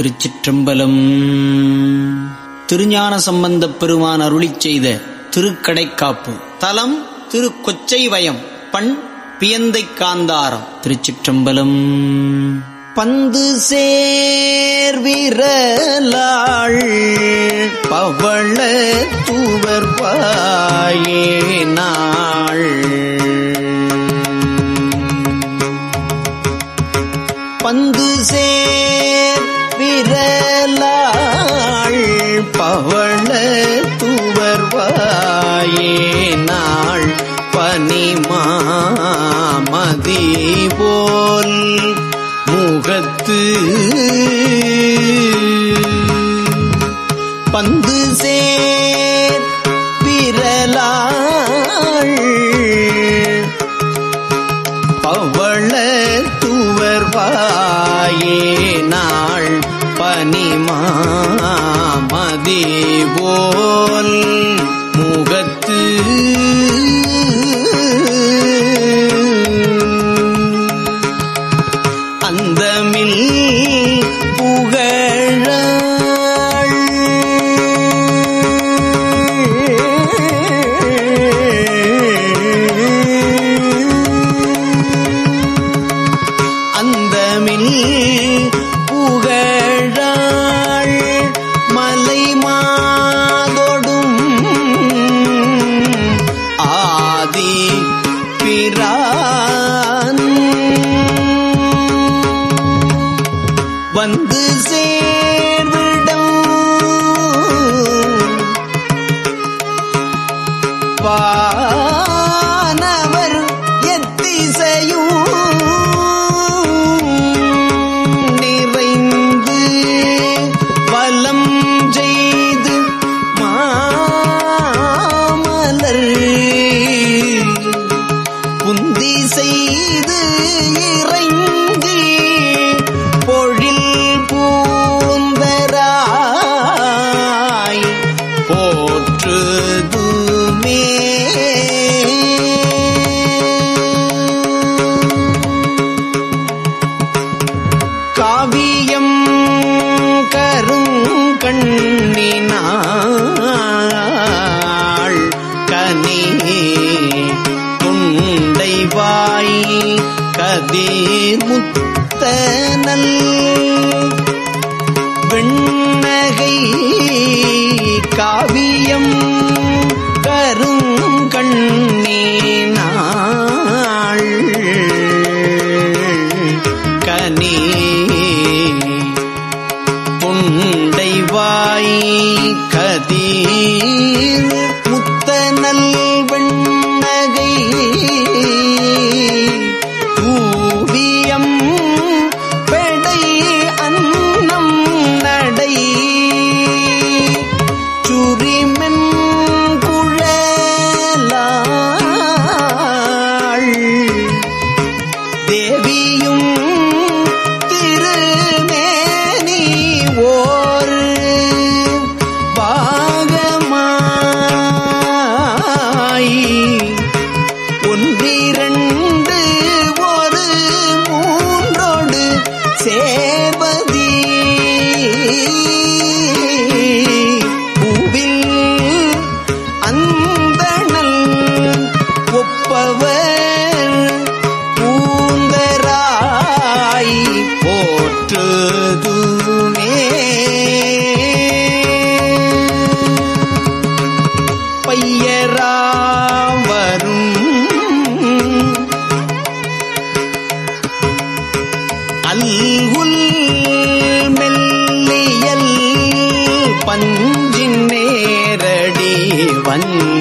திருச்சிற்றம்பலம். திருஞான சம்பந்தப் பெருமான் அருளி செய்த திருக்கடைக்காப்பு. தலம் திருக்கொச்சை வயம் பண் பியந்தை காந்தாரம் திருச்சிற்றம்பலம். பந்து சேர்விரலாள் பவள தூவர் பாயே நாள். பந்து சேர் விரலாள் பவள துவர்வாயே நாள் பனிமாமதி போல் முகத்து. பந்து சேர் விரலாள் பவள துவர்வாயே நாள் பனிமாமதி போல் முகத்து பஞ்சின் நேரடி வஞ்சிகுள்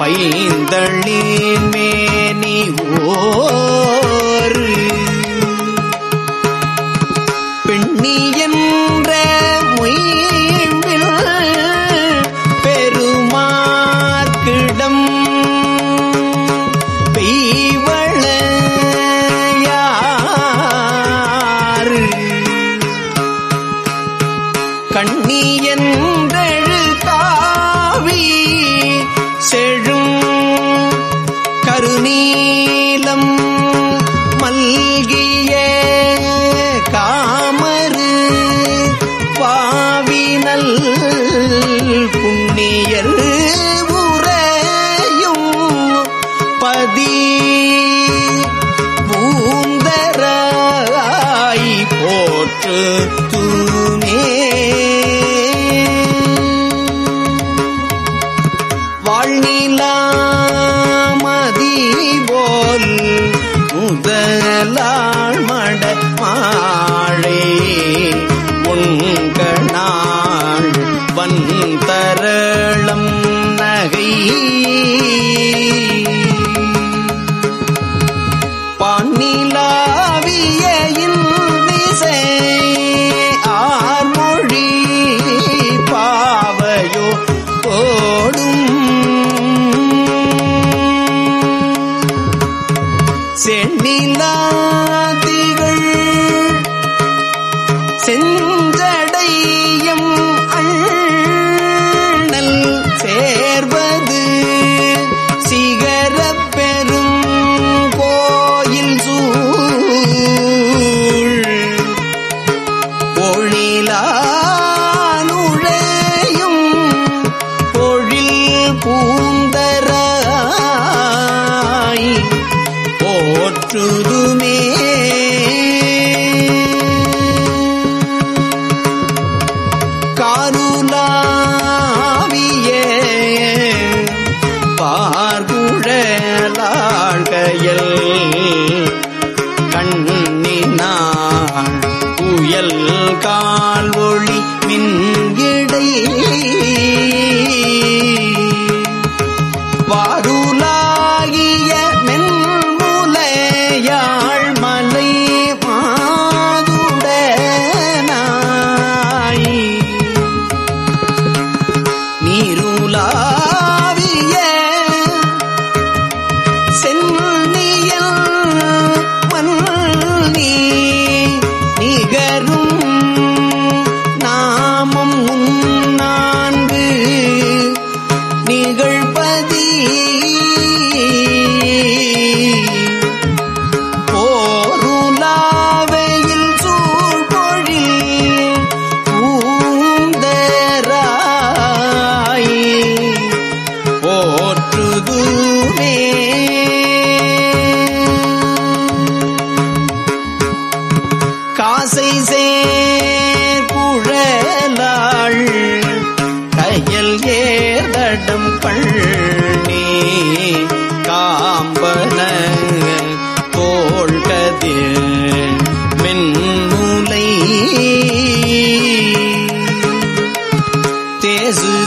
欢迎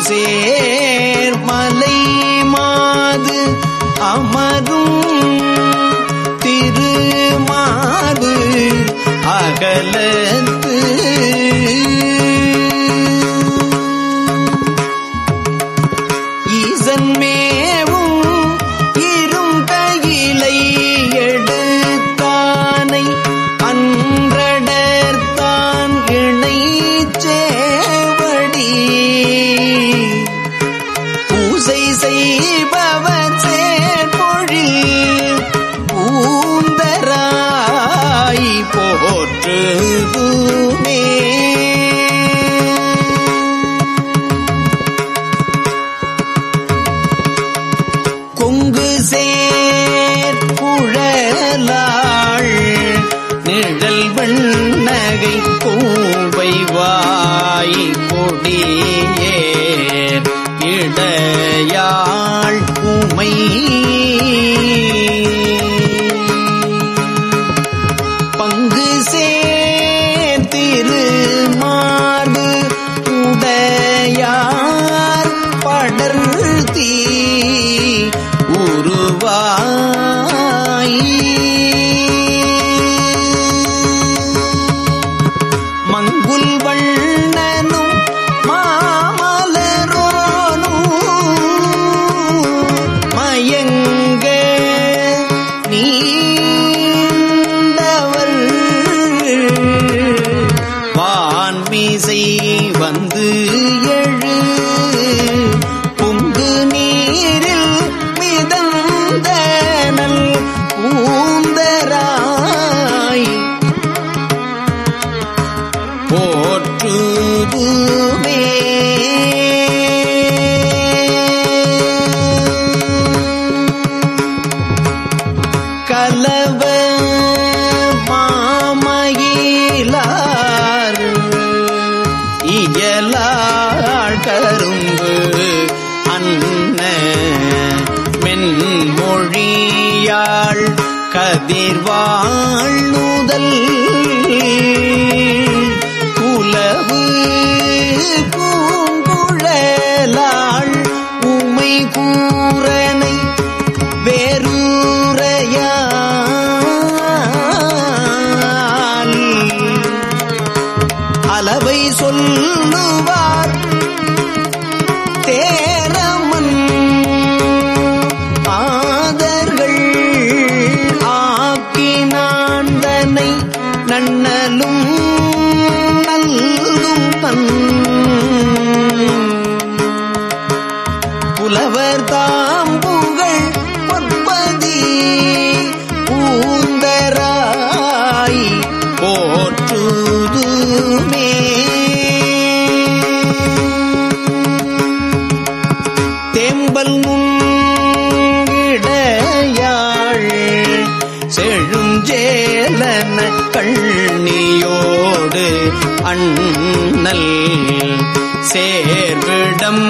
சேர் மலை மாது அமரும் திருமாறு அகலத்து. ஈசன்மேவும் இரும் கையிலை எடுத்தானை அன்றடர்த்தான் இணை தென்னகை பூவை வாய் கொடியே இடையா கண்டாள் கதிர்வாழ்நூதல் குலவு பூங்குழலாள் உமை கூறனை வேறூரையால் அளவை சொல்லுவார் தேரமன். ஆதர அண்ணல் சேர்விடம்